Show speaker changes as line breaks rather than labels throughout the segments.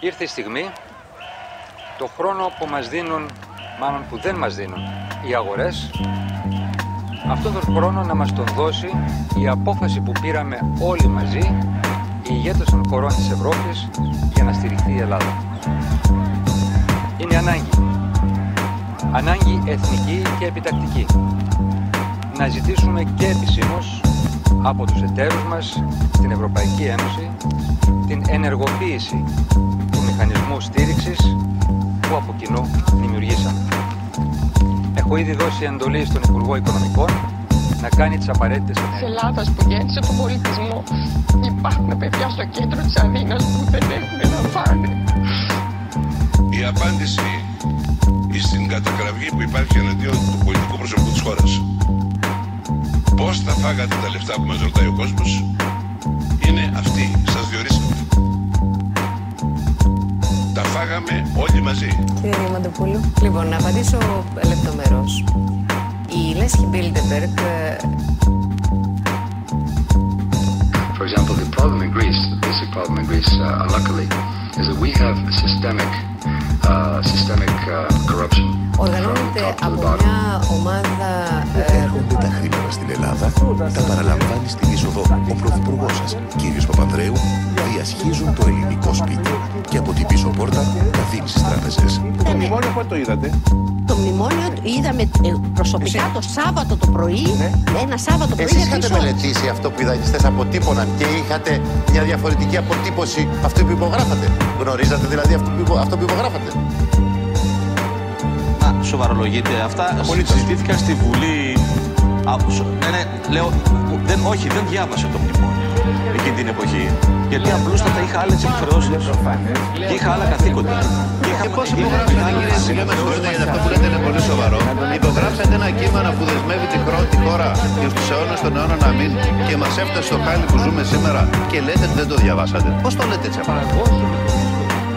ήρθε η στιγμή το χρόνο που μας δίνουν, μάλλον που δεν μας δίνουν οι αγορές, αυτόν τον χρόνο να μας τον δώσει η απόφαση που πήραμε όλοι μαζί, οι ηγέτες των χωρών της Ευρώπης, για να στηριχθεί η Ελλάδα. Είναι ανάγκη. Ανάγκη εθνική και επιτακτική. Να ζητήσουμε και επισήμως από τους εταίρους μας στην Ευρωπαϊκή Ένωση την ενεργοποίηση του μηχανισμού στήριξης που από κοινού δημιουργήσαμε. Έχω ήδη δώσει εντολή στον Υπουργό Οικονομικών να κάνει τις απαραίτητες
Τη
ενέργειες.
Ελλάδα που γέννησε τον πολιτισμό. Υπάρχουν παιδιά στο κέντρο της Αθήνας που δεν έχουν να φάνε.
Η απάντηση στην κατακραυγή που υπάρχει εναντίον του πολιτικού προσωπικού της χώρας. Πώς τα φάγατε τα λεφτά που μας ρωτάει ο κόσμος είναι αυτή. Σας διορίσαμε. Τα φάγαμε όλοι μαζί.
Κυρία Διαμαντοπούλου. Λοιπόν, να απαντήσω λεπτομερώς. Η Λέσχη Μπίλντεμπεργκ
For example, the problem in Greece, the basic problem in Greece, uh, unluckily, is that we have systemic, uh, systemic uh, corruption. from
οργανώνεται
top to the
από
bottom.
μια ομάδα
τα παραλαμβάνει στην είσοδο ο Πρωθυπουργός σας, κύριος Παπανδρέου, διασχίζουν το ελληνικό σπίτι και από την πίσω πόρτα τα δίνει στις τράπεζες.
Το μνημόνιο πότε το είδατε;
Το μνημόνιο το είδαμε ε, προσωπικά το Σάββατο το πρωί, ένα Σάββατο πρωί
Εσείς
για
είχατε
τρεις ώρες.
μελετήσει αυτό που οι δανειστές αποτύπωναν και είχατε μια διαφορετική αποτύπωση αυτού που υπογράφατε; Γνωρίζατε δηλαδή αυτό που, υπο- αυτό που υπογράφατε;
Να σοβαρολογείτε. Αυτά συζητήθηκαν στη Βουλή. Α, σο- ναι, ναι, λέω, δεν, όχι, δεν διάβασε το μνημόνιο εκείνη την εποχή. Γιατί απλούστατα είχα άλλες υποχρεώσει. Και είχα άλλα καθήκοντα. Και είχα
Πώς υπογράψατε κύριε Σιλέ, με συγχωρείτε γιατί αυτό που λέτε είναι πολύ σοβαρό. Υπογράψατε ένα κείμενο που δεσμεύει τη, χρο... τη χώρα για τους αιώνες των αιώνων να μην και μας έφτασε στο χάλι που ζούμε σήμερα και λέτε ότι δεν το διαβάσατε. Πώς το λέτε έτσι απλά;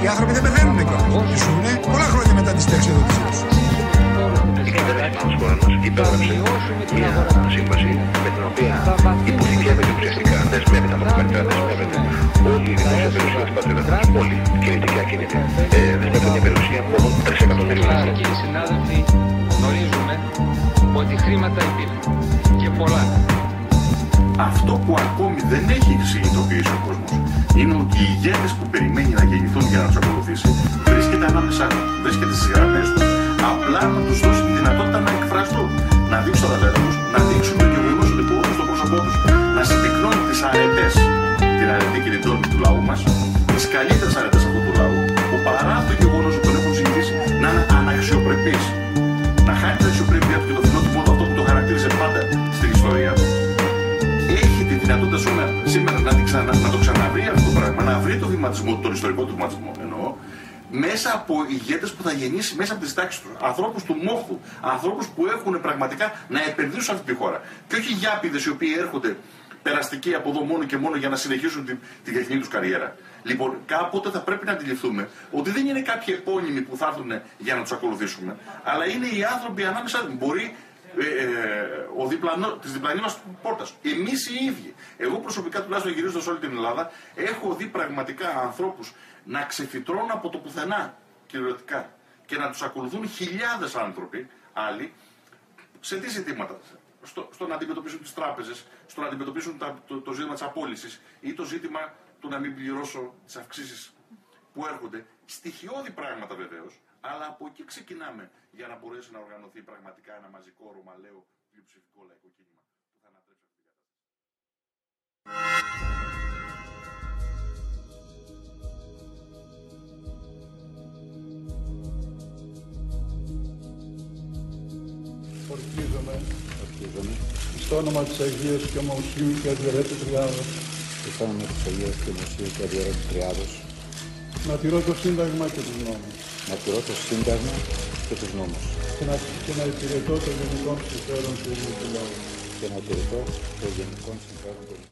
Οι άνθρωποι δεν πεθαίνουν κιόλας. Ζουν πολλά χρόνια μετά τη συνταξιοδότησή τους.
Η κυβέρνηση της χώρας μας υπέγραψε μια σύμβαση με την οποία υποθηκεύεται ουσιαστικά, δεσμεύεται, αποκλειστικά δεσμεύεται όλη η δημόσια περιουσία της πατρίδας μας, όλη, κινητή και ακίνητη, ε, δεσμεύεται μια περιουσία μόνο 3 εκατομμυρίων
Κυρίες
ευρώ.
και κύριοι συνάδελφοι, γνωρίζουμε ότι χρήματα υπήρχαν και πολλά.
Αυτό που ακόμη δεν έχει συνειδητοποιήσει ο κόσμος είναι ότι οι ηγέτες που περιμένει να γεννηθούν για να τους ακολουθήσει συμπυκνώνουν τι αρετές, την αρετή και την τόλμη του λαού μας, τις καλύτερες αρετές αυτού του λαού, που παρά το γεγονός ότι τον έχουν συνηθίσει να είναι αναξιοπρεπείς, να χάνει την αξιοπρέπεια του και το φιλότιμο του αυτό που το χαρακτήριζε πάντα στην ιστορία του, έχει τη δυνατότητα σήμερα, σήμερα να, την ξανα, να το ξαναβρει αυτό το πράγμα, να βρει το βηματισμό, τον ιστορικό του βηματισμό εννοώ, μέσα από ηγέτες που θα γεννήσει μέσα από τις τάξεις του. Ανθρώπους του μόχου. Ανθρώπους που έχουν πραγματικά να επενδύσουν σε αυτή τη χώρα. Και όχι γιάπηδες οι οποίοι έρχονται περαστικοί από εδώ μόνο και μόνο για να συνεχίσουν την, την διεθνή τους καριέρα. Λοιπόν, κάποτε θα πρέπει να αντιληφθούμε ότι δεν είναι κάποιοι επώνυμοι που θα έρθουν για να τους ακολουθήσουμε, αλλά είναι οι άνθρωποι ανάμεσα. Μπορεί ε, ε, ο διπλανό, της διπλανής μας πόρτας. Εμείς οι ίδιοι. Εγώ προσωπικά τουλάχιστον γυρίζοντας όλη την Ελλάδα έχω δει πραγματικά ανθρώπους να ξεφυτρώνουν από το πουθενά κυριολεκτικά και να τους ακολουθούν χιλιάδες άνθρωποι άλλοι σε τι ζητήματα. Στο, στο να αντιμετωπίσουν τις τράπεζες, στο να αντιμετωπίσουν τα, το, το ζήτημα της απόλυσης ή το ζήτημα του να μην πληρώσω τις αυξήσεις που έρχονται. Στοιχειώδη πράγματα βεβαίως, αλλά από εκεί ξεκινάμε για να μπορέσει να οργανωθεί πραγματικά ένα μαζικό ρωμαλαίο πλειοψηφικό λαϊκό κίνημα που θα ανατρέψει αυτή την κατάσταση.
Ορκίζομαι. Στο όνομα της Αγίας και Ομοσίου και Αδιαιρέτου Τριάδος.
Στο όνομα της Αγίας και Μουσίου και Αδιαιρέτου Τριάδος,
Να τηρώ το Σύνταγμα και τους νόμους.
να τηρώ το Σύνταγμα και τους νόμους
Και να, και να υπηρετώ το γενικό συμφέρον του ελληνικού λαού.
και να τηρηθώ το γενικό συμφέρον του